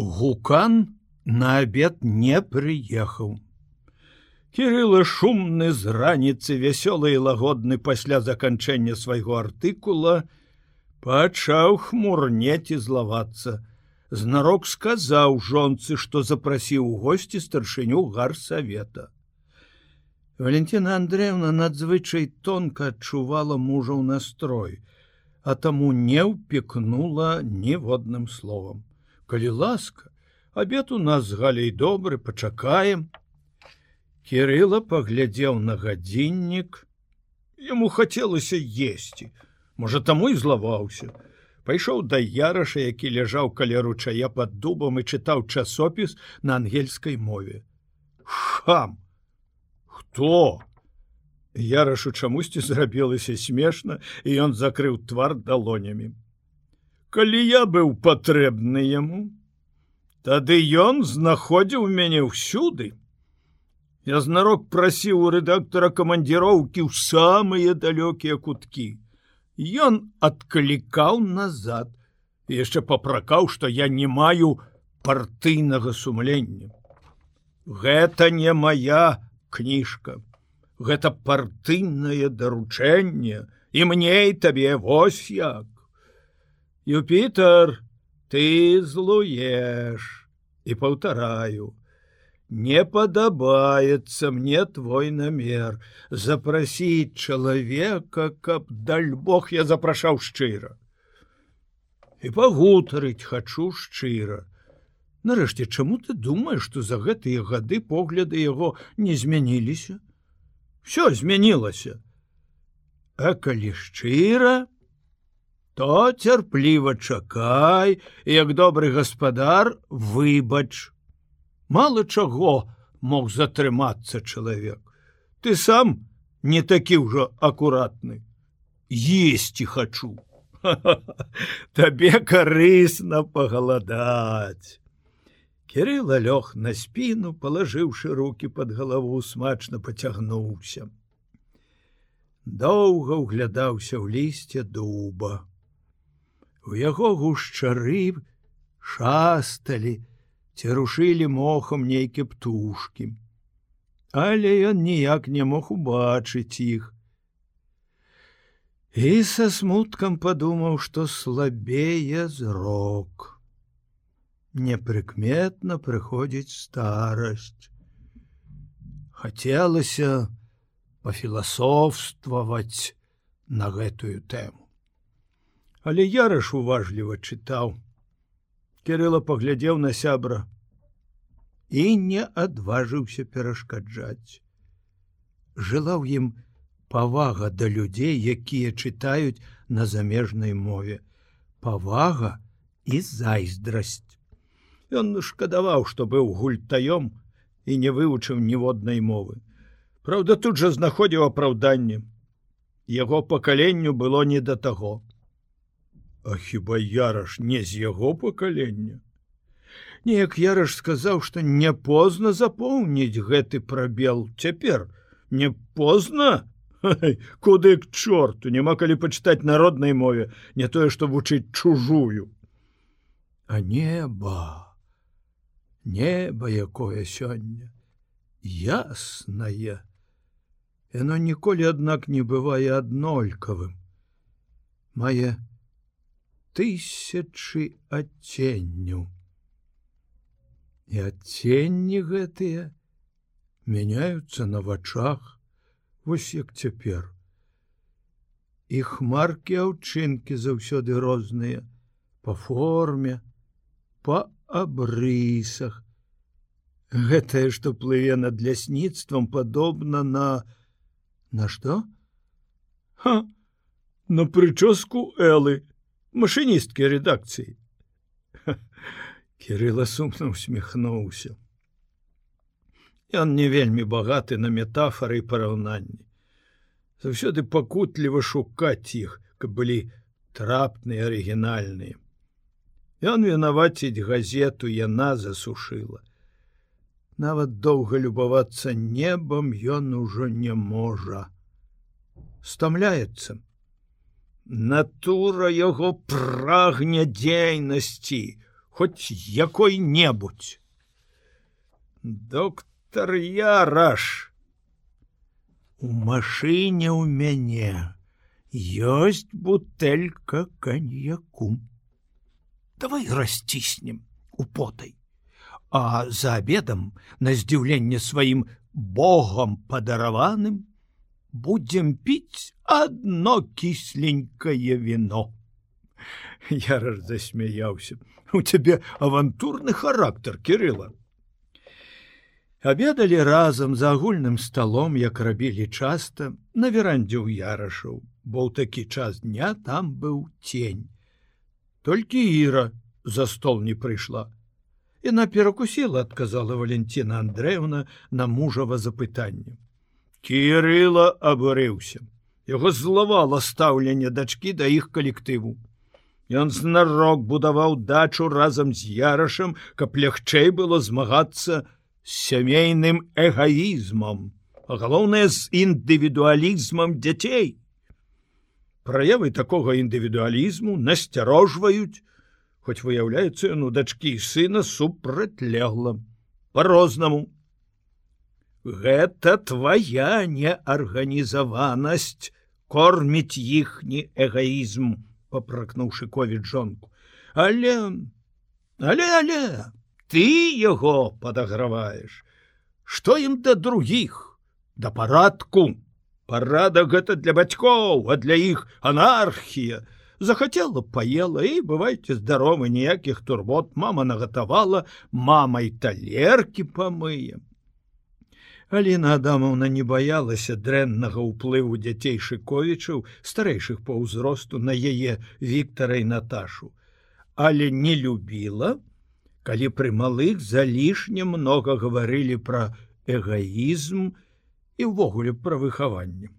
Гукан на обед не прыехаў. Кірыла шумны з раніцы вясёлы і лагодны пасля заканчэння свайго артыкула, пачаў хмурнець і злавацца. Знарок сказаў жонцы, што запрасіў у госці старшыню гарсавета. Валентина Андреевна надзвычай тонка адчувала мужаў настрой, а таму не ўпекнула ніводным словам. Калі ласка, абед у нас з галей добры, пачакаем. Кірыла паглядзеў на гадзіннік. Яму хацелася есці, можа таму і злаваўся. Пайшоў да яраша які ляжаў каля ручая под дубам і чытаў часопіс на ангельскай мове. Хам хто? Ярашу чамусьці зрабілася смешна і ён закрыў твар далонямі калі я быў патрэбны яму тады ён знаходзіў мяне ўсюды я знарок прасіў у рэдактора камандзіроўкі ў самыя далёкія куткі Ён адклікаў назад яшчэ папракаў, што я не маю партыйнага сумлення. Гэта не моя кніжка. Гэта партыйнае даручэнне і мне і табе вось як. Юпітер, ты злуеш і паўтараю, Не падабаецца мне твой намер запросіць чалавека, каб даль Бог я запрашаў шчыра. І пагутарыць хачу шчыра. Нарэшце, чаму ты думаеш, што за гэтыя гады погляды яго не змяніліся? Всё змянілася. А калі шчыра, то цярпліва чакай, як добры гаспадар выбач. Мало чаго мог затрымацца чалавек. Ты сам не такі ўжо акуратны. Есці хачу. Табе карысна пагаладаць. Кірыла лёг на спіну палажыўшы руки под галаву смачна поцягнуўся доўга ўглядаўся ў лісце дуба у яго гушчары шасталі ці рушылі мохам нейкі птушки. Але ён ніяк не мог убачыць іх. І са смуткам падумаў, што слабее зрок. Непрыкметна прыходзіць старасць. Хацелася пафіласофстваваць на гэтую тэму. Але яраш уважліва чытаў, Кирыла паглядзеў на сябра і не адважыўся перашкаджаць. Жыла ў ім павага да людзей, якія чытаюць на замежнай мове, павага і зайздрасць. Ён шкадаваў, што быў гультаём і не вывучыў ніводнай мовы. Праўда, тут жа знаходзіў апраўданне. Яго пакаленню было не да таго. А хіба яраш не з яго пакалення. Неяк яраш сказаў, што не позна запоўніць гэты прабел. Цяпер не позна? Куды к чорту няма калі пачытаць народнай мове не тое што вучыць чужую. А неба неба якое сёння яснае. Яно ніколі аднак не бывае аднолькавым. Мае тысячи адценню. І адценні гэтыя мяняюцца на вачах, вось як цяпер. І хмаркі аўчынкі заўсёды розныя, по форме, по абрысах. Гэтае, што плыве над лясніцтвам падобна на на што? Ха, на прычоску элы машыністкі рэдакцыі Кірыла сумна усміхнуўся Ён не вельмі багаты на метафары і параўнанні заўсёды пакутліва шукаць іх каб былі трапныя арыгінальныя Ён вінаваціць газету яна засушыла нават доўга любавацца небам ён ужо не можа. Стамляецца натура яго прагне дзейнасці хоць якой-небудзь. Доктор яраш у машыне ў мяне ёсць бутэлька каньяку. Давай расціснем у потай а за обедам на здзіўленне сваім богам падараваным будзем піць одно кисленькое вино я раз засмяяўся у цябе авантурны характар кирилла Абедалі разам за агульным сталом, як рабілі часта, на верандзе ў ярашаў, бо ў такі час дня там быў тень. Толькі Іра за стол не прыйшла. Яна перакусіла, адказала Валентина Андреевна на мужава запытанне. Кірыла абурыўся. Яго злавала стаўленне дачкі да іх калектыву. Ён знарок будаваў дачу разам з ярашам, каб лягчэй было змагацца, сямейным эгоізмам, а галоўнае з індывідуалізмам дзяцей. Праявы такога індывідуалізму насцярожваюць, хоць выяўляецца ну дачкі сына супрацьлегла по-рознаму. Гэта твоя неарганізаванасць корміць іхні эгоізм, попракнуўшы ковід жонку, але але але ты яго падаграваеш. Что ім да других да парадку. Парадак гэта для бацькоў а для іх анархія. Захацела паела і бывайце здаровы ніякіх турбот. Мама нагатавала мамай талеркі памыем Аліна Адамаўна не баялася дрэннага ўплыву дзяцей шыковічаў старэйшых па ўзросту на яе Віктара і Наташу, але не любіла, калі пры малых залішне много гаварылі пра эгоізм і ўвогуле пра выхаванне.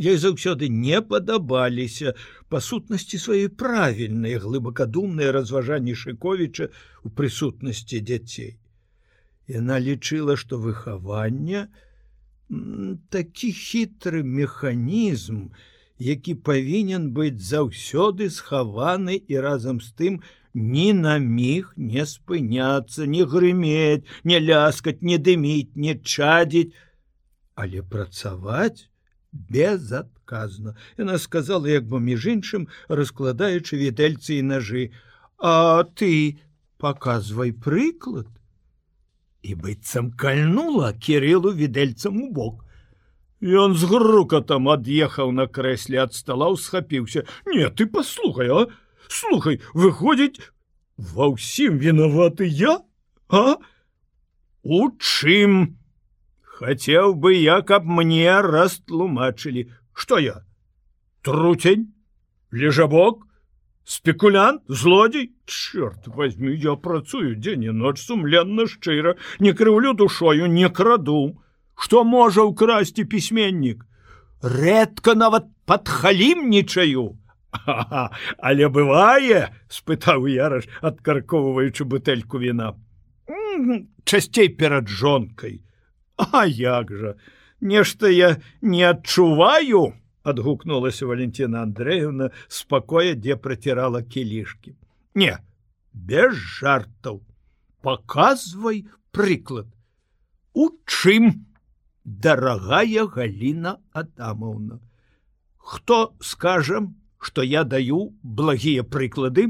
Ёй заўсёды не падабаліся па сутнасці сваёй правільныя глыбакадумныя разважанні Шковіча ў прысутнасці дзяцей. Яна лічыла, што выхаванне такі хітры механізм, які павінен быць заўсёды схаваны і разам з тым, ні на міг не спыняцца, не грыметь, не ляскаць, не дыміць, не чадзіць, але працаваць безадказна. Яна сказала, як бы між іншым, раскладаючы відэльцы і ножы: « А ты показвай прыклад. І быццам кальнула кірылу відэльцам у бок. Ён з грукатам ад'ехаў на крэсле ад стола схапіўся: « Не, ты послухай, а! слухай выходзіць ва ўсім вінаваты я а? У чым? Хацеў бы я каб мне растлумачылі. Что я? Труцень? Лежабок спекулянт? Злодзей черт возьми я працую дзень і ноч сумленна шчыра не крыўлю душою не краду. Что можа украсці пісьменнік рэдка нават падхалімнічаю але бывае спытаў яраш адкарковваючы бутэльку віна. Часцей перад жонкай. А як жа? Нешта я не адчуваю адгукнулася валентина андреевна спакоя дзе працірала кілішки не без жартаў показвай прыклад у чым дарагая галіна адамаўна хто скажам что я даю благія прыклады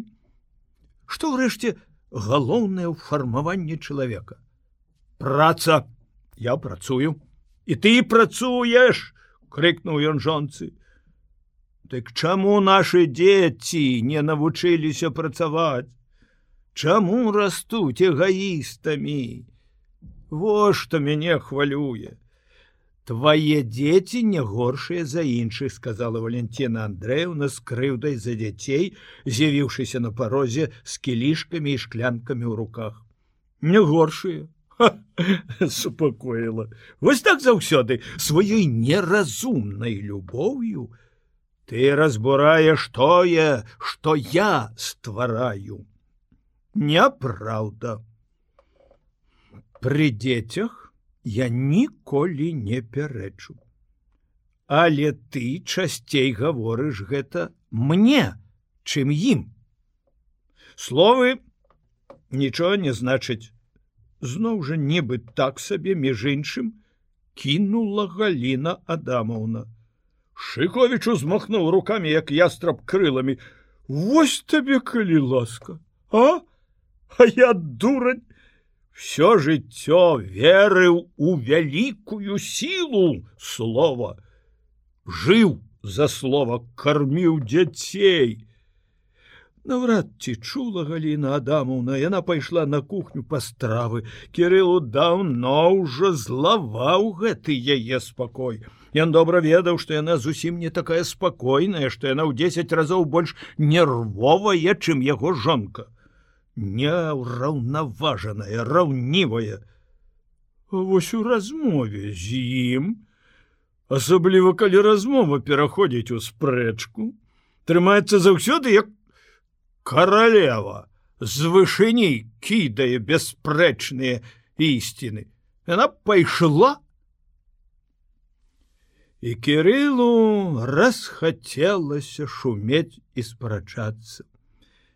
что ўрэшце галоўнае ў фармаванні чалавека праца. Я працую. І ты працуеш крыкнуў ён жонцы Дык чаму наши дзеці не навучыліся працаваць? Чаму растуць эгаістамі Во што мяне хвалюе Твае дзеці не горшыя за іншых, сказала Валентина Андреевна з крыўдай за дзяцей, з'явіўшыся на парозе з кілішкамі і шклянкамі ў руках. Не горшыя супакоіла. Вось так заўсёды сваёй неразумнай любоўю ты разбураеш тое, што я ствараю. Няпраўда. Пры дзецях я ніколі не пярэчу. Але ты часцей гаворыш гэта мне, чым ім. Словы нічого не значыць зноў жа нібы так сабе між іншым кінула галіна адамаўна. Шыковіч узмахнуў руками як ястраб крыламі. Вось табе калі ласка а? А я дурань все жыццё верыў у вялікую сілу слова. Жыў за слова карміў дзяцей Наўрад ці чула Гліна Адамаўна, яна пайшла на кухню па стравы. Кірылу даўно ўжо злаваў гэты яе спакой. Ён добра ведаў, што яна зусім не такая спакойная, што яна ў 10 разоў больш нервовая, чым яго жонка. Няўраўнаважаная, раўнівая. Вось у размове з ім, асабліва калі размова пераходзіць у спрэчку, трымаецца заўсёды як королева з вышыней кідае бясспрэчныя ісціны она пайшла і кириллу расхацелася шумець і спрачацца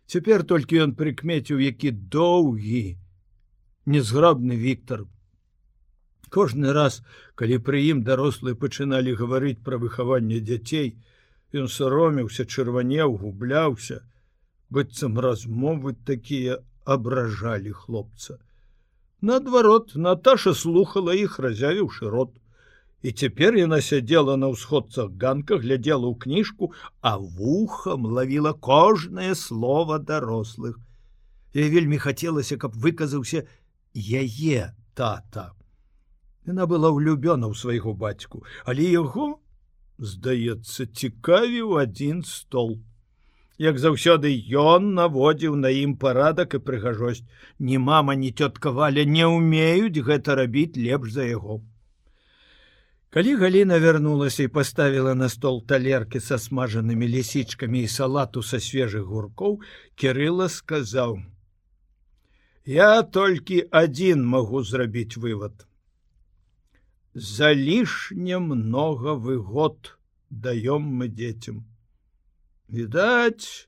цяпер толькі ён прыкмеціў які доўгі незграбны Віктор кожны раз калі пры ім дарослыя пачыналі гаварыць пра выхаванне дзяцей ён сароміўся чырванеў губляўся быццам размовы такія абражалі хлопца. Наадварот, Наташа слухала іх, разявіўшы рот. І цяпер яна сядзела на ўсходцах ганка, глядзела ў кніжку, а вухам лавіла кожнае слово дарослых. Я вельмі хацелася, каб выказаўся яе тата. Яна была ўлюбёна ў свайго бацьку, але яго, здаецца, цікавіў адзін столб як заўсёды ён наводзіў на ім парадак і прыгажосць. Ні мама ні цётка валя не ўмеюць гэта рабіць лепш за яго. Калі галіна вярнулася і паставіла на стол талеркі са смажанымі лісічкамі і салату са свежых гуркоў кирилла сказаў я толькі адзін магу зрабіць вывод за лішне много выгод даём мы дзецям відаць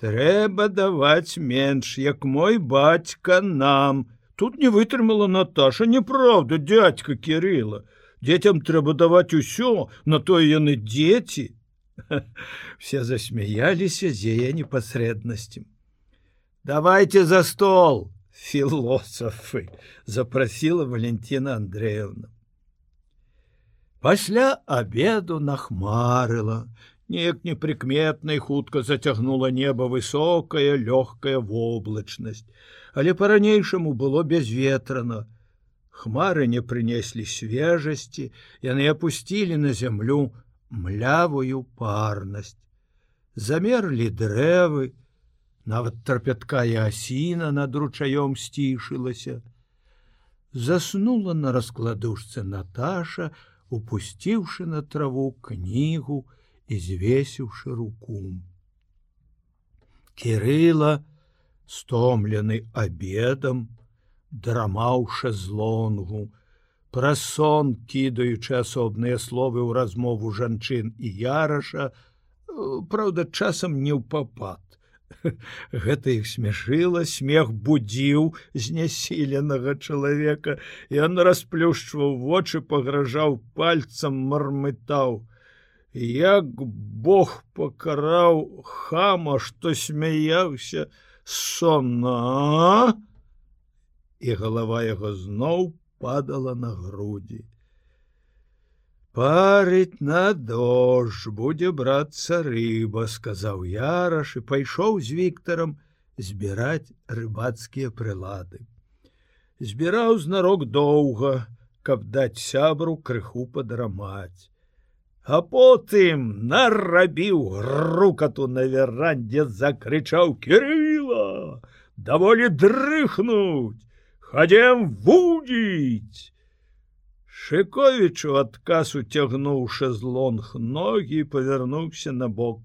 трэба даваць менш як мой бацька нам. Тут не вытрымала Наташа неправда дядька кирилла дзецям трэба даваць усё на то яны дзеці. Все засмяяліся з яе непасрэднасцем. Давайте за стол філосафы запросила валентина андреевна. Пасля обеду нахмарыла неяк непрыкметнай хутка зацягнула неба высокая лёгкая воблачнасць, але по-ранейшаму было безветрана. Хмары не прынеслі свежасці, яны апусцілі на зямлю млявую парнасць. Замерлі дрэвы, нават трапяткая асіна над ручаём сцішылася. Заснула на раскладушцы Наташа, упусціўшы на траву кнігу, і звесіўшы руку. Кирыла, стомлены обедам, драмаўшы злонгу, пра сон кідаючы асобныя словы ў размову жанчын і яраша, Праўда, часам не ў папад. Гэта іх смяшыла, смех будзіў знясіленага чалавека, Ён расплюшчваў вочы, пагражаў пальцам мармытаў як Бог пакараў хама, што смяяўся сонна і галава яго зноў падала на грудзі. Парыць на дождж будзе брацца рыба, сказаў яраш і пайшоў з Віктарам збіраць рыбацкія прылады. Збіраў знарок доўга, каб даць сябру крыху падрамаць а потым нарабіў грукату на верандзе закрычаў кирилла даволі дрыхнуть хадзем вудзіць! Шыковічу адказ уцягнуўшы злонг ногі павярнуўся на бок.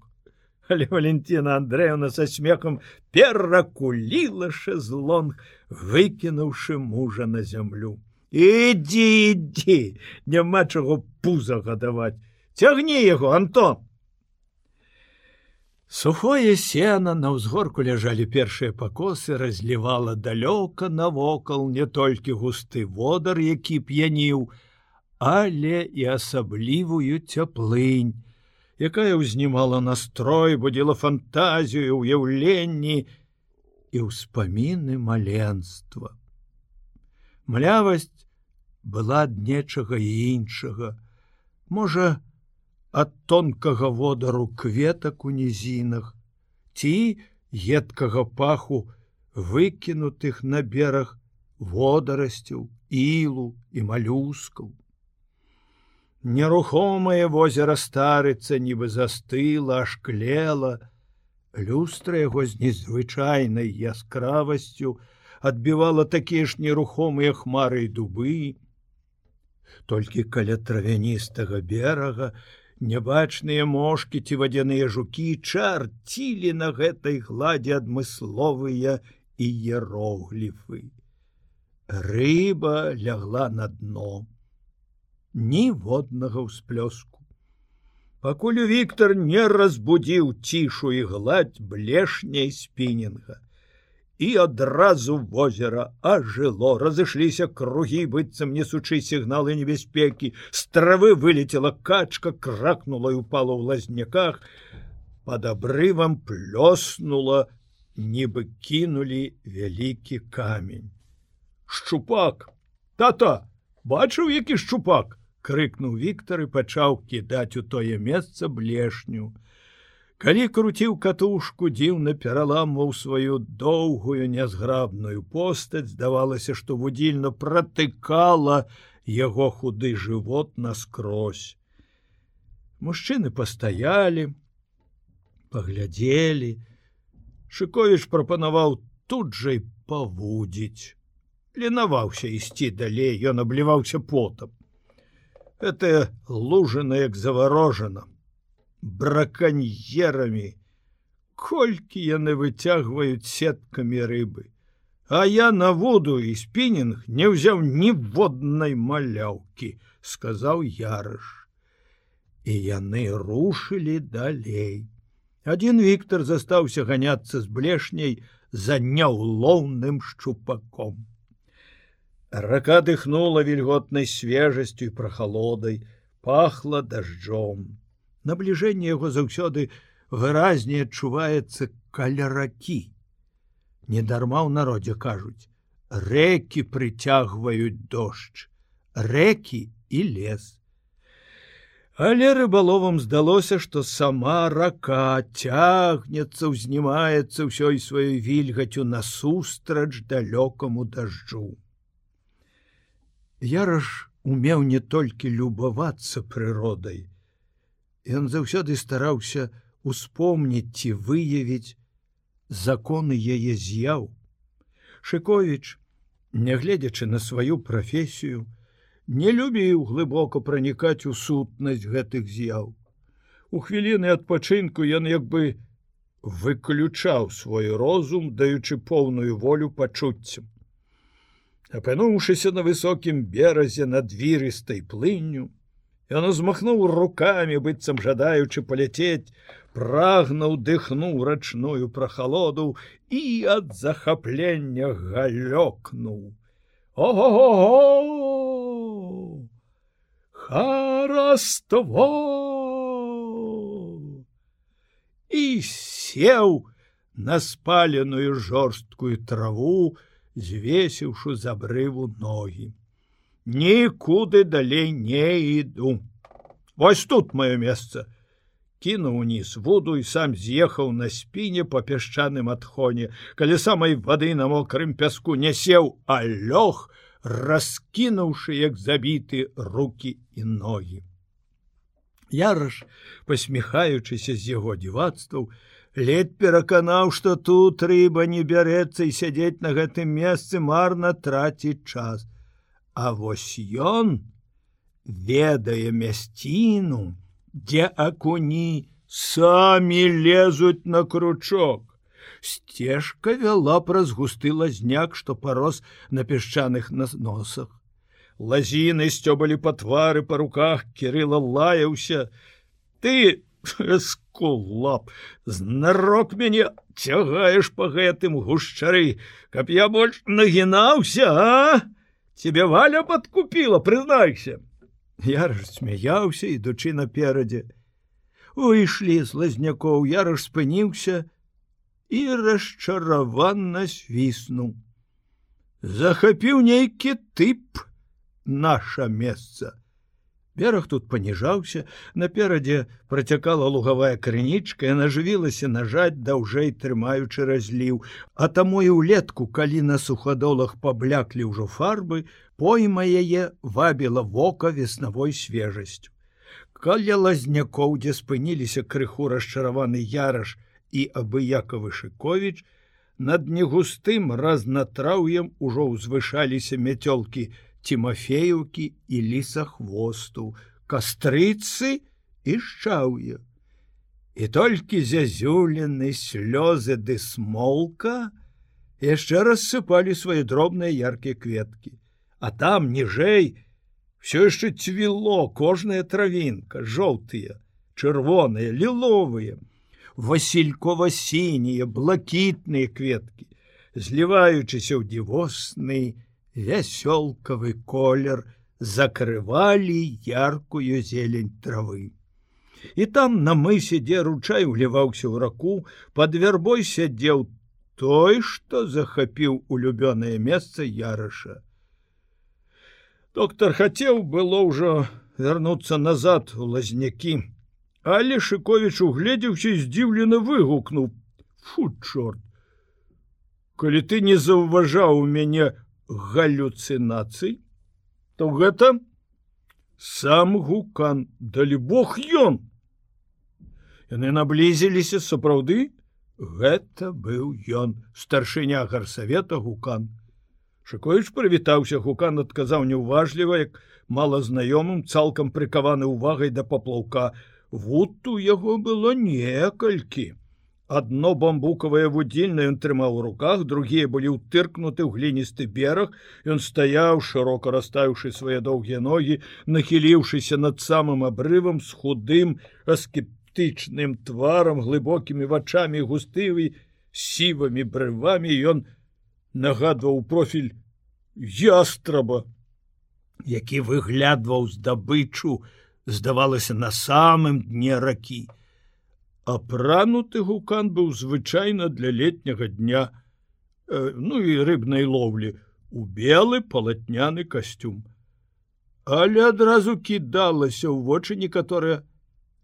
Але валентина андреевна со смехом перакуліла шезлонг выкінуўшы мужа на зямлю. Ідзі ідзі няма чаго пуза гадаваць цягні яго антон Сухое сена на ўзгорку ляжалі першыя пакосы, разлівала далёка навокал не толькі густы водар, які п'яніў, але і асаблівую цяплынь, якая ўзнімала настрой, будзіла фантазію, уяўленні і ўспаміны маленства. Млявасць была ад нечага і іншага, можа, ад тонкага водару кветак у нізінах, ці едкага паху выкінутых на бераг водарасцяў, ілу і малюскаў. Нерухомае возера старыцца нібы застыла, ашклела, люстра яго з незвычайнай яскравасцю адбівала такія ж нерухомыя хмары і дубы. Толькі каля травяністага берага, Нябачныя мошки ці вадзяныя жукі чарцілі на гэтай гладзе адмысловыя іерогліфы. Рыба лягла на дно. Ніводнага ўсплёску. Пакуль Віктор не разбудзіў цішу і гладь блешняй спінінга і адразу возера ажыло разышліся кругі быццам несучы сігналы небяспекі з травы вылетела качка кракнула і упала ў лазняках под абрывам плёснула нібы кінулі вялікі камень. Шчупак тата! Бачыў які шчупак крыкнуў Віктор і пачаў кідаць у тое месца блешню Калі круціў катушку дзіўна пераламваў сваю доўгую нязграбную постаць, здавалася, што вудзільна пратыкала яго худы жывот наскрозь. Мужчыны пастаялі, паглядзелі. Шыковіч прапанаваў тут жа і павудзіць. Ленаваўся ісці далей, ён абліваўся потам. Гэтая лужана як заварожана браканьерамі. Колькі яны выцягваюць сеткамі рыбы. А я на воду і спінінг не ўзяў ніводнай маляўкі, сказаў ярыш. І яны рушылі далей. Адзін Віктор застаўся ганяцца з блешняй за няўлоўным шчупаком. Рака дыхнула вільготнай свежасцю і прахалодай, пахла дажджом набліжэнне яго заўсёды выразней адчуваецца каля ракі. Недарма ў народзе кажуць: рэкі прыцягваюць дождж, рэкі і лес. Але рыбаловам здалося, што сама рака цягнецца, узнімаецца ўсёй сваёй вільгацю насустрач далёкаму дажджу. Яраш умеў не толькі любавацца прыродай, Ён заўсёды стараўся успомніць ці выявіць законы яе з'яў. Шковіч, нягледзячы на сваю прафесію, не любіў глыбока пранікаць у сутнасць гэтых з'яў. У хвіліны адпачынку ён як бы выключаў свой розум, даючы поўную волю пачуццям. Апынуўшыся на высокім беразе над двірыстай плынню, Ён узмахнуў руками, быццам жадаючы паляцець, прагнуў дыхнуў рачную прахалоду і ад захаплення галёкнуў. Ого! Хараство! І сеў на спаленую жорсткую траву, звесіўшы з абрыву ногі нікуды далей не іду. Вось тут маё месца. Кінуў уніз воду і сам з'ехаў на спіне па пясчаным адхоне, калі самай вады на мокрым пяску не сеў, а лёг, раскінуўшы як забіты руки і ногі. Яраш, посміхаючыся з яго дзівацтваў, ледь пераканаў, што тут рыба не бярэцца і сядзець на гэтым месцы марна траціць час. А вось ён ведае мясціну, дзе акуні самі лезуць на кручок. Сцежка вяла праз густы лазняк, што парос на пясчаных носах. Лазіны сцёбалі па твары па руках кірыла лаяўся. Ты скулап знарок мяне цягаеш по гэтым гушчары каб я больш нагінаўся а тебе валя подкупила прызнайся яраш смяяўся ідучы наперадзе выйшлі з лазнякоў яраш спыніўся і расчараванна свіснуў захапіў нейкі тып наша месца бераг тут паніжаўся наперадзе працякала лугавая крынічка яна жывілася нажаць даўжэй трымаючы разліў. А таму і ўлетку калі на сухадолах пабляклі ўжо фарбы пойма яе вабіла вока веснавой свежасцю. Каля лазнякоў дзе спыніліся крыху расчараваны яраш і абыякавы шыковіч над негустым разнатраўем ужо ўзвышаліся мяцёлкі Тимофеюкі і лісахвосту, кастрыцы і шчаўе. І толькі зязюлены слёзы ды смолка яшчэ рассыпалі свае дробныя яркія кветкі. А там ніжэй все яшчэ цвіло кожная травінка, жоўтыя, чырвоныя, ліловыя, васількова-сінія, блакітныя кветкі, зліваючыся ў дзівосны, вясёлкавы колер закрывалі яркую зелень травы. І там на мысе, дзе ручай уліваўся ў раку, под вярбой сядзеў той, што захапіў улюбёнае месца яраша. Доктор хацеў было ўжо вярнуцца назад у лазнякі, але Шковіч угледзеўся здзіўлена выгукнуў: Фу чорт! Калі ты не заўважаў у мяне галлюцынацый то гэта сам гукан далі бог ён. Яны наблізіліся сапраўды гэта быў ён старшыня гарсавета гукан. Шыкоіч прывітаўся гукан адказаў неуважліва як малазнаёмым цалкам прыкаваны ўвагай да паплаўка. Вуд у яго было некалькі Адно бамбукавае вудзільна ён трымаў у руках, другія былі ўтыркнуты ў гліністы бераг. Ён стаяў, шырока расставіўшы свае доўгія ногі, нахіліўшыся над самым абрывам з худым аскептычным тварам, глыбокімі вачамі густывы, сівымі брывамі ён нагадваў профіль ястраба, які выглядваў здабычу, здавалася на самым дне ракі апрануты гукан быў звычайна для летняга дня э, ну і рыбнай лоўлі у белы палатняны касцюм. Але адразу кідалася ў вочы некаторая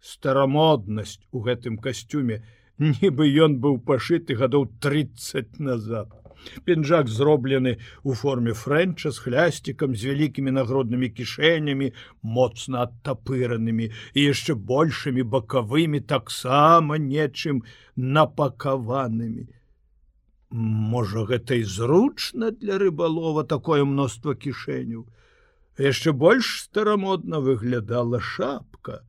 старамоднасць у гэтым касцюме нібы ён быў пашыты гадоў 30 назад пінжак зроблены у форме фрэнча з хлясцікам з вялікімі нагруднымі кішэнямі моцна адтапыранымі і яшчэ большымі бакавымі таксама нечым напакаванымі. Можа гэта і зручна для рыбалова такое мноства кішэняў. Яшчэ больш старамодна выглядала шапка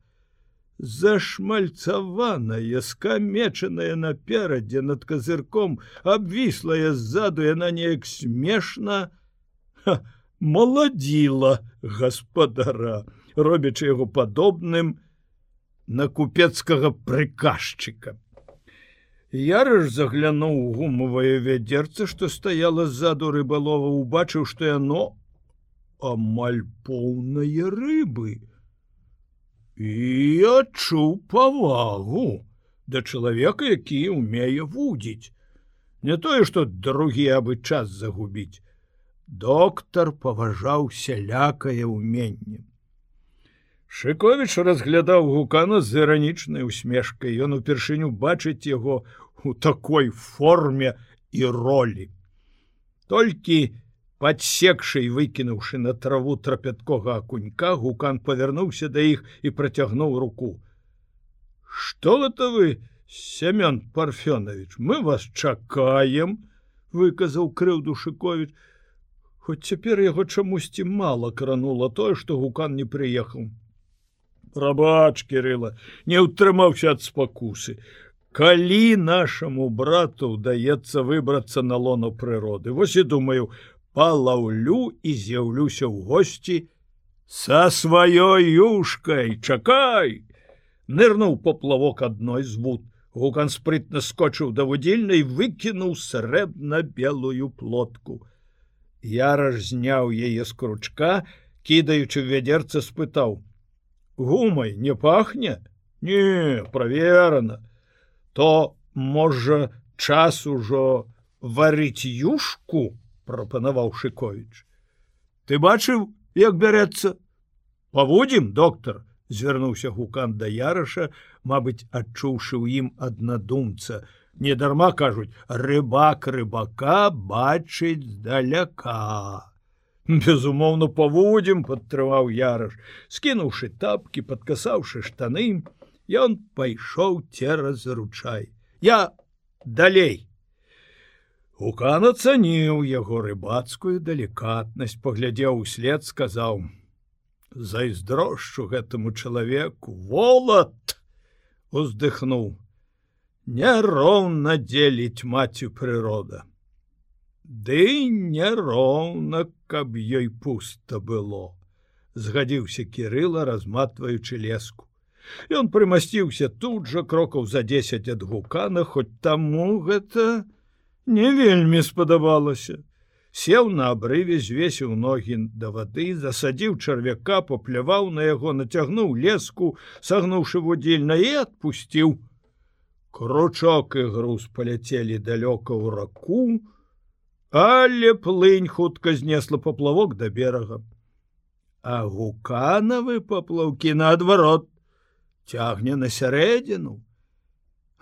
зашмальцаваная скамечаная наперадзе над казырком абвіслая ззаду яна неяк смешна маладзіла гаспадара робячы яго падобным на купецкага прыказчыка. Ярыш заглянуў гумавае вядзерца што стаяла ззаду рыбалова убачыў што яно амаль поўнае рыбы і адчуў павагу да чалавека, які умее вудзіць. Не тое, што другі абы час загубіць. Доктар паважаў сялякае ўменне. Шковіч разглядаў гукана з іранічнай усмешкай. Ён упершыню бачыць яго у такой форме і ролі. Толькі подсекшы і выкінуўшы на траву трапяткога акунька гукан павярнуўся да іх і працягнуў руку. Что это вы семён парфёнович мы вас чакаем выказаў крыўду шыкович хоць цяпер яго чамусьці мала кранула тое што гукан не прыехаў рабач кирилла не ўтрымаўся ад спакусы. Калі нашаму брату даецца выбрацца на лону прыроды вось і думаю палаўлю і з'яўлюся ў госці са сваёй юшкай чакай нырнуў поплавок адной з вуд. Гукан спрытна скочыў да вудзільнай выкінуў срэбна-белую плотку. Яраш зняў яе з кручка, кідаючы вядзерца спытаў: « Гумай не пахне? Не, праверана. То можа час ужо варыць юшку, прапанаваў Шковіч. Ты бачыў, як бярэцца? Паводзім, доктор, звярнуўся гукан да яраша, мабыць, адчуўшы ў ім аднадумца. Недарма кажуць, рыбак рыбака бачыць даляка. Безумоўна, паводзім, падтрываў яраш, скінуўшы тапкі, падкасаўшы штаны, ён пайшоў цераз ручай. Я далей. Гукан ацаніў яго рыбацкую далікатнасць, паглядзеў услед, сказаў: « Зайздрошчу гэтаму чалавеку волат! уздыхнуў няроўна дзеліць маці прырода. Ды няроўна каб ёй пуста было! Згадзіўся кирыла разматваючы леску. Ён прымасціўся тут жа крокаў за дзесяць ад гукана хоць таму гэта не вельмі спадабалася. Сеў на абрыве звесіў ногі да вады засадзіў чарвяка папляваў на яго нацягнуў леску сагнуўшы вудзільна і адпусціў. Кручок і груз паляцелі далёка ў раку але плынь хутка знесла паплавок да берага. А гуканавы паплаўкі наадварот цягне на сярэдзіну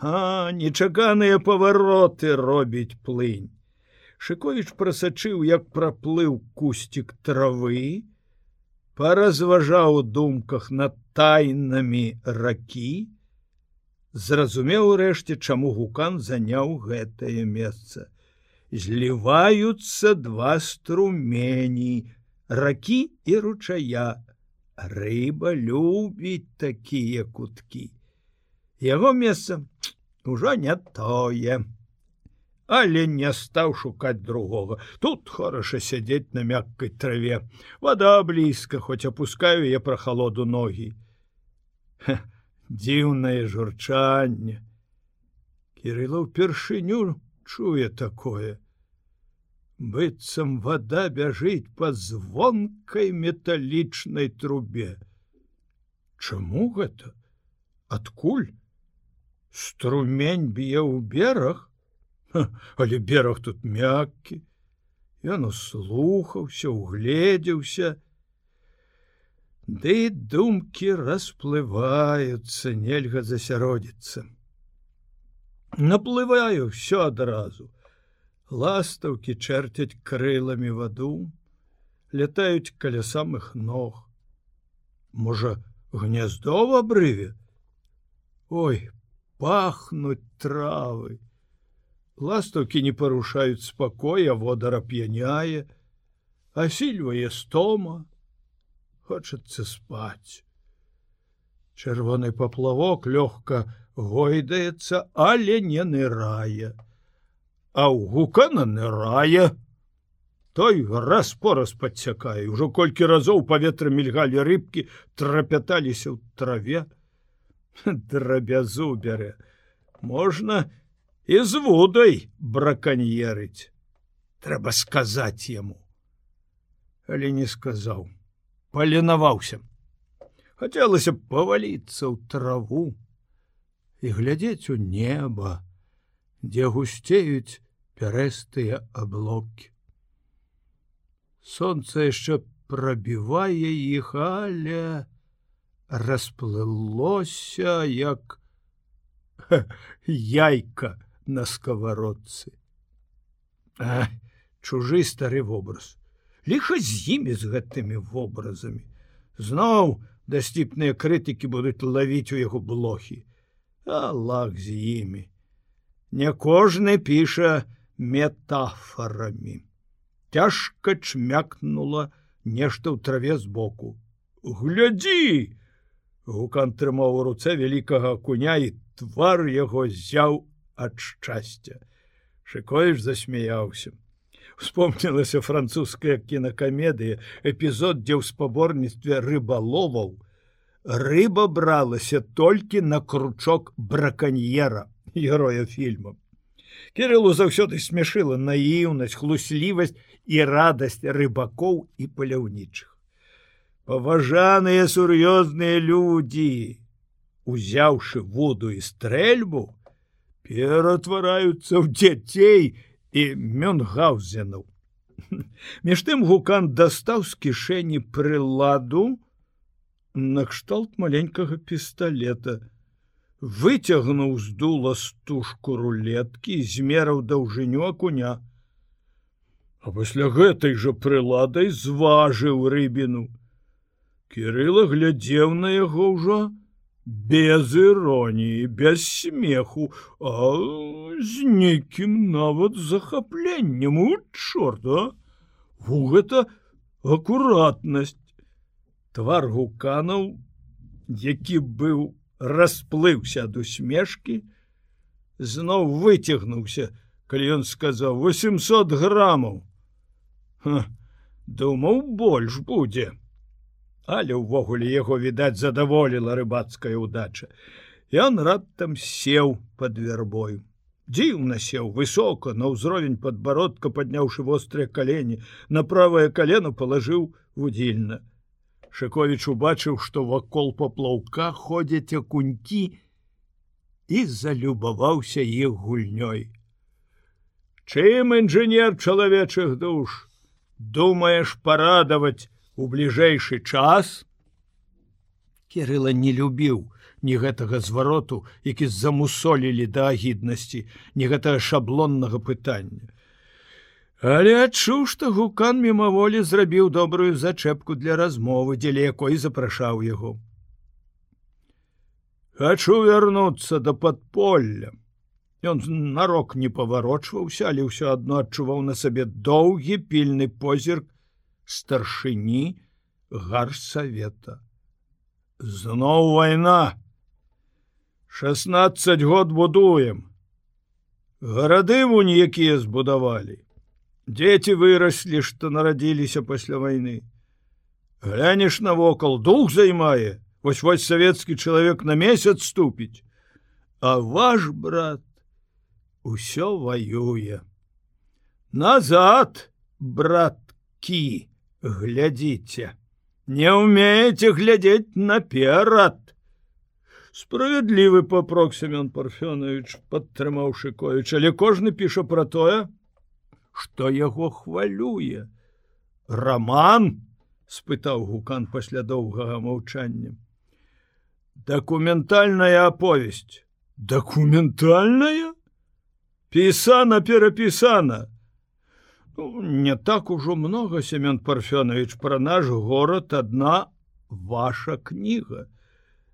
а нечаканыя павароты робіць плынь Шковіч прасачыў, як праплыў кусцік травы, паразважаў у думках над тайнамі ракі, зразумеў рэшце, чаму гукан заняў гэтае месца. Зліваюцца два струмені, ракі і ручая. Рыба любіць такія куткі. Яго месца ўжо не тое. Але не стаў шукаць другога. Тут хороша сядзець на мяккай траве. Вода блізка хоць опускаю я пра халоду ногі. Дзіўнае журчанне. Кирилла ўпершыню чуе такое. Быццам вода бяжыць по звонкай металічнай трубе. Чаму гэта? Адкуль струмень б'е ў бераг але бераг тут мяккі ён услухаўся угледзеўся. Ды думкі расплываюцца нельга засяродіцца наплываю все адразу. Ластаўкі чэрцяць крыламі ваду летаюць каля самых ног. Можа гняздо в абрыве? Ой пахнуть травы ластаўкі не парушаюць спакоя водара п'яняе асільвае стома хочацца спаць чырвоны паплавок лёгка гойдаецца але не нырае а ў гукана нырае той раз пораз падсякае ужо колькі разоў паветра мільгалі рыбкі трапяталіся ў траве драбязу бярэ можна і з вудай браканьерыць трэба сказаць яму але не сказаў паленаваўся хацелася паваліцца ў траву і глядзець у неба дзе гусцеюць пярэстыя аблокі солнце яшчэ прабівае іх але расплылося як яйка на сковородцы. А, чужы стары вобраз. Ліха з імі з гэтымі вобразамі. Зноў дасціпныя крытыкі будуць лавіць у яго блохі. Аллах з імі. Не кожны піша метафорамі. Цяжка чмякнула нешта ў траве збоку. Глядзі! Гукан трымаў у руцэ вялікага куня і твар яго зяў ад шчасця. Шыкоіш засмяяўся. Вспомнілася французская кінакамедыя, эпізод, дзе ў спаборніцтве рыбаловаў рыба бралася толькі на кручок браканьера героя фільма кириллу заўсёды смяшыла наіўнасць хлуслівасць і радасць рыбакоў і паляўнічых паважаныя сур'ёзныя людзі узяўшы воду і стрэльбу ператвараюцца ў дзяцей і мёнгаузенаў між тым гукан дастаў з кішэні прыладу накшталт маленькага пісталета выцягнуў з дула стужку рулеткі змераў даўжыню акуня. А пасля гэтай жа прыладай зважыў рыбіну кирилла глядзеў на яго ўжо без іроніі без смеху а з нейкім нават захапленнем. У чорта у гэта акуратнасць. Твар гуканаў які быў расплыўся ад усмешкі зноў выцягнуўся калі ён сказаў 800 граммаў думаў больш будзе але ўвогуле яго відаць задаволіла рыбацкая удача ён раптам сеў под вербою. Дзіўна сеў высока на ўзровень подбородка падняўшы вострыя калені на правае колено палажыў вудзільна. Шковіч убачыў, што вакол паплаўка ходзяць акунькі і залюбаваўся іх гульнёй. Чым інжынер чалавечых душ? Думаеш парадаваць у бліжэйшы час? Кірыла не любіў ні гэтага звароту, які замусолілі да агіднасці, ні гэтага шаблоннага пытання. Але адчуў, што гукан мімаволі зрабіў добрую зачэпку для размовы, дзеля якой запрашаў яго. Хачу вярнуцца да падполля. Ён нарок не паварочваўся, але ўсё адно адчуваў на сабе доўгі пільны позірк старшыні гарсавета. Зноў вайна. 16 год будуем. Гарады вунь якія збудавалі Дзеці выраслі, што нарадзіліся пасля вайны. Глянеш навокал дух займае, вось вось савецкі чалавек на месяц ступіць. А ваш брат усё ваюе. Назад, браткі, глядзіце, Не умееце глядзець наперад. Справядлівы папрок Семён Парфёнович падтрымаў Шковіч, але кожны піша пра тое, что яго хвалюе. Роман спытаў гукан пасля доўгага маўчання. Документальная аповесць. Документальная пісана перапісана не так ужо много семён парфёнович про наш город одна ваша кніга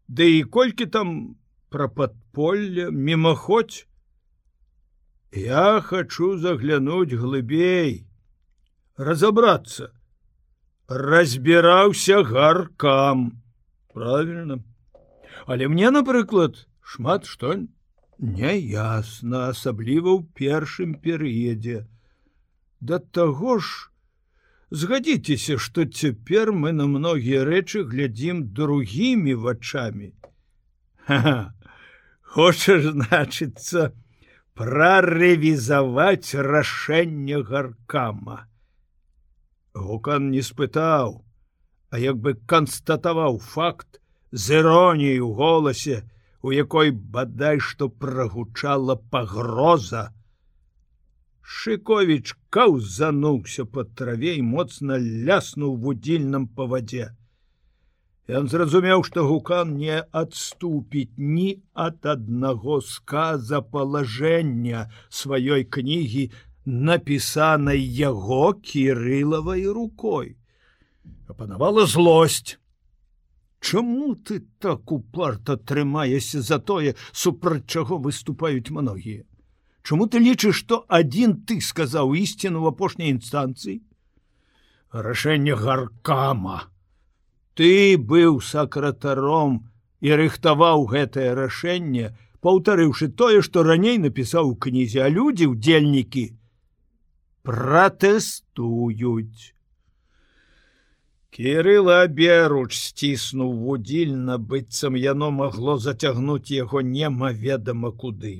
Ды да і колькі там про подполле мимоходь Я хочу заглянуть глыбей, разобраться. Разбіраўся гаркам. Правильно. Але мне, напрыклад, шмат што няясна, асабліва ў першым перыядзе. Да таго ж, згадзіцеся, што цяпер мы на многія рэчы глядзім другімі вачами. Хочаш значыцца, прарэвізаваць рашэнне гаркама. Гукан не спытаў, а як бы канстатаваў факт з іроніяй у голасе, у якой бадай што прагучала пагроза. Шковіч каўзануўся па траве і моцна ляснуў вудзільным па вадзе. Ён зразумеў, што гукан не адступіць ні ад аднаго сказа палажэння сваёй кнігі, напісанай яго кірылавай рукой. Апанавала злосць. Чаму ты так упарта трымаешся за тое, супраць чаго выступаюць многія? Чаму ты лічыш, што адзін ты сказаў ісціну в апошняй інстанцыі? Рашэнне гаркама ты быў сакратаром і рыхтаваў гэтае рашэнне, паўтарыўшы тое, што раней напісаў у кнізе, а людзі ўдзельнікі пратэстуюць. Кірыла аберуч сціснуў вудзільна, быццам яно магло зацягнуць яго немаведама куды.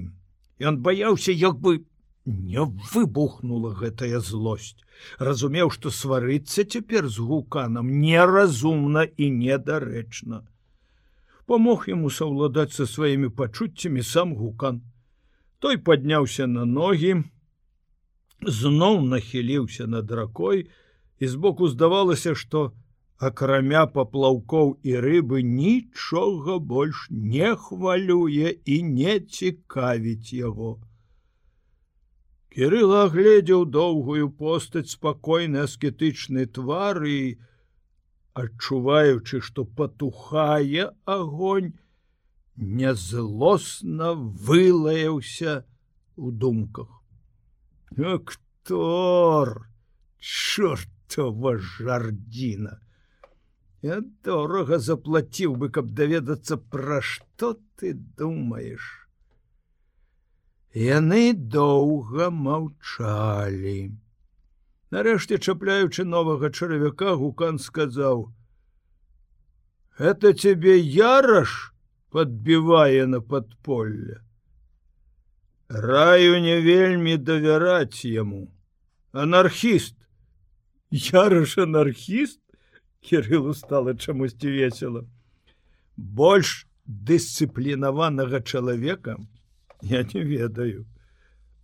Ён баяўся, як бы не выбухнула гэтая злосць. Разумеў, што сварыцца цяпер з гуканам неразумна і недарэчна. Памог яму саўладаць са сваімі пачуццямі сам гукан. Той падняўся на ногі, зноў нахіліўся над ракой, і збоку здавалася, што акрамя паплаўкоў і рыбы нічога больш не хвалюе і не цікавіць яго. Кірыла агледзеў доўгую постаць спакойны аскетычны твар і, адчуваючы, што патухае агонь, нязлосна вылаяўся у думках. Актор! чортова жардзіна. Я дорага заплаціў бы, каб даведацца, пра што ты думаеш. Яны доўга маўчалі. Нарэшце чапляючы новага чаравіка гукан сказаў: « Это цябе яраш подбівае на падполле. Раю не вельмі давяраць яму. Анархіст Ярыш анархіст Кірылу стала чамусьці весело. Больш дысцыплінаванага чалавека я не ведаю.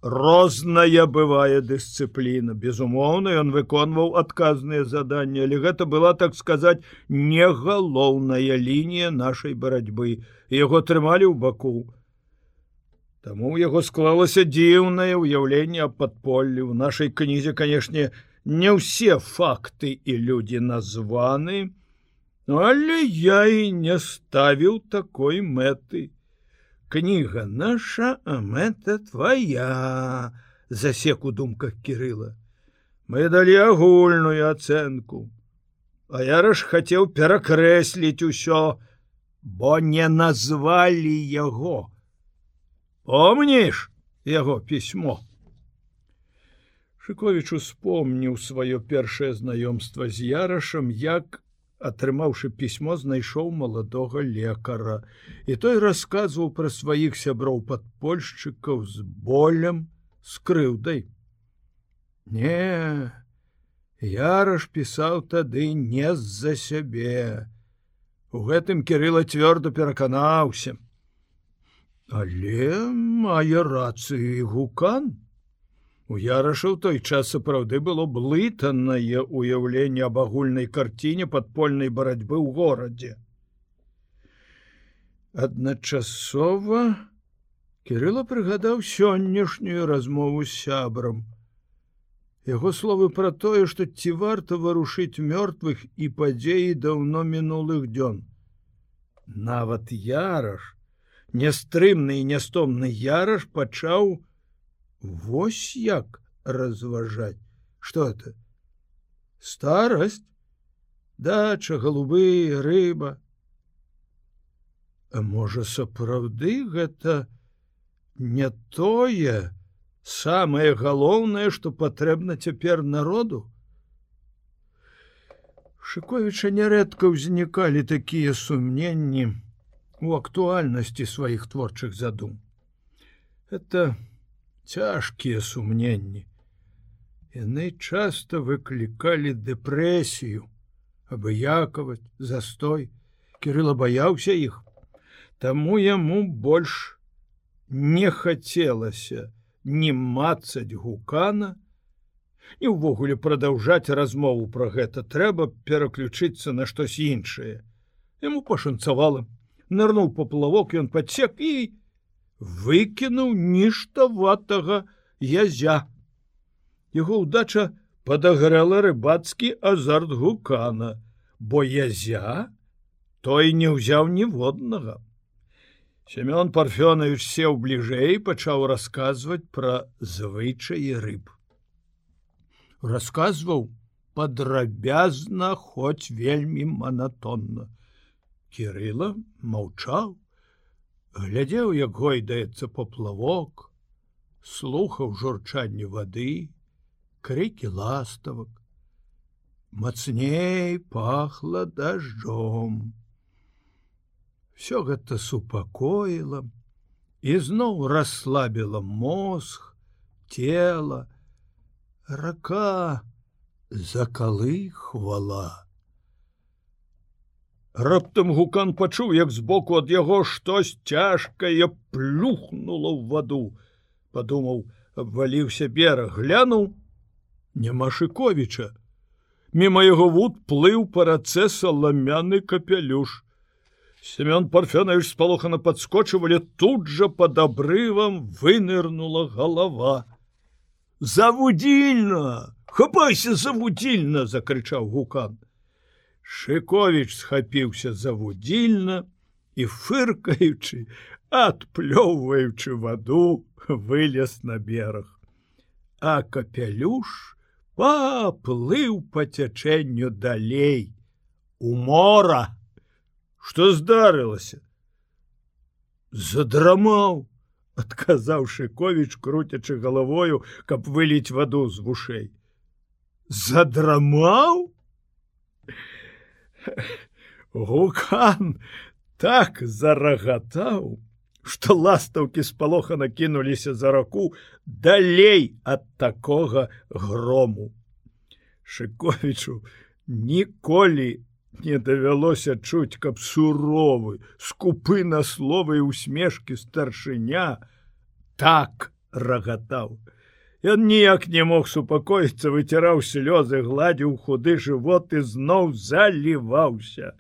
Розная бывае дысцыпліна. Безумоўна, ён выконваў адказныя заданні, але гэта была, так сказаць, не галоўная лінія нашай барацьбы. яго трымалі ў баку. Таму у яго склалася дзіўнае ўяўленне аб падполлі. У нашай кнізе, канешне, не ўсе факты і людзі названы, але я і не ставіў такой мэты. Кніга наша, а мэта твоя, засек у думках кірыла. Мы далі агульную ацэнку. А я раш хацеў перакрэсліць усё, бо не назвалі яго. Помніш яго пісьмо. Шковіч успомніў сваё першае знаёмства з ярашам, як, атрымаўшы пісьмо, знайшоў маладога лекара. І той расказваў пра сваіх сяброў падпольшчыкаў з болем, з крыўдай. Не, Яраш пісаў тады не з-за сябе. У гэтым кірыла цвёрда пераканаўся. Але мае рацыю гукан, У яраша ў той час сапраўды было блытанае ўяўленне аб агульнай карціне падпольнай барацьбы ў горадзе. Адначасова Кірыла прыгадаў сённяшнюю размову з сябрам. Яго словы пра тое, што ці варта варушыць мёртвых і падзеі даўно мінулых дзён. Нават яраш, нястрымны і нястомны яраш пачаў, Вось як разважаць. Что это? Старость дача голубы рыба. А можа сапраўды гэта не тое самое галоўнае что патрэбна цяпер народу? Шыковіча нярэдка ўзнікалі такія сумненні у актуальнасці сваіх творчых задум. Это цяжкія сумненні. Яны часто выклікалі дэпрэсію, абыякаваць, застой. Кірыла баяўся іх, Таму яму больш не хацелася не мацаць гукана, і ўвогуле прадаўжаць размову пра гэта трэба пераключыцца на штось іншае. Яму пашанцавала, нырнуў паплавок, ён падсек і выкінуў нішта ватага язя. Яго ўдача падаграла рыбацкі азарт гукана, бо язя той не ўзяў ніводнага. Семён парфёнович сеў бліжэй пачаў расказваць пра звычаі рыб. Расказваў падрабязна, хоць вельмі манатонна. Кірыла маўчаў, глядзеў як гойдаецца поплавок слухаў журчанне вады крыкі ластавак мацней пахла дажджом. Всё гэта супакоіла і зноў расслабіла мозг, тело, рака закалыхвала. Раптам гукан пачуў, як збоку ад яго штось цяжкае плюхнула ў ваду, падумаў, абваліўся бераг, глянуў, няма шыковіча. Мімо яго вуд плыў па рацэ саламяны капялюш. Семён парфёнаевич спалохана падскочывалі, тут жа под абрывам вынырнула голова. Завудзільна! Хапайся завудзільна! — закрычаў гукан. Шыковіч схапіўся завудзільна і фыркаючы, адплёўваючы ваду, вылез на бераг. А капялюш паплыў па цячэнню далей у мора. Што здарылася? Задрамаў, адказаў Шковіч, круцячы галавою, каб выліць ваду з вушэй. Задрамаў? Гукан так зарагатаў, што ластаўкі спалоха накінуліся за раку далей ад такога грому. Шыковічу ніколі не давялося чуць, каб суровы, скупы на словы і усмешкі старшыня так рагатаў. Ён ніяк не мог супакоіцца, выціраў слёзы, гладзіў худы жывот і зноў заліваўся.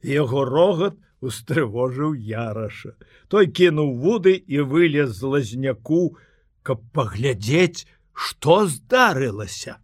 Яго рогат устрывожыў яраша. Той кінуў вуды і вылез з лазняку, каб паглядзець, што здарылася.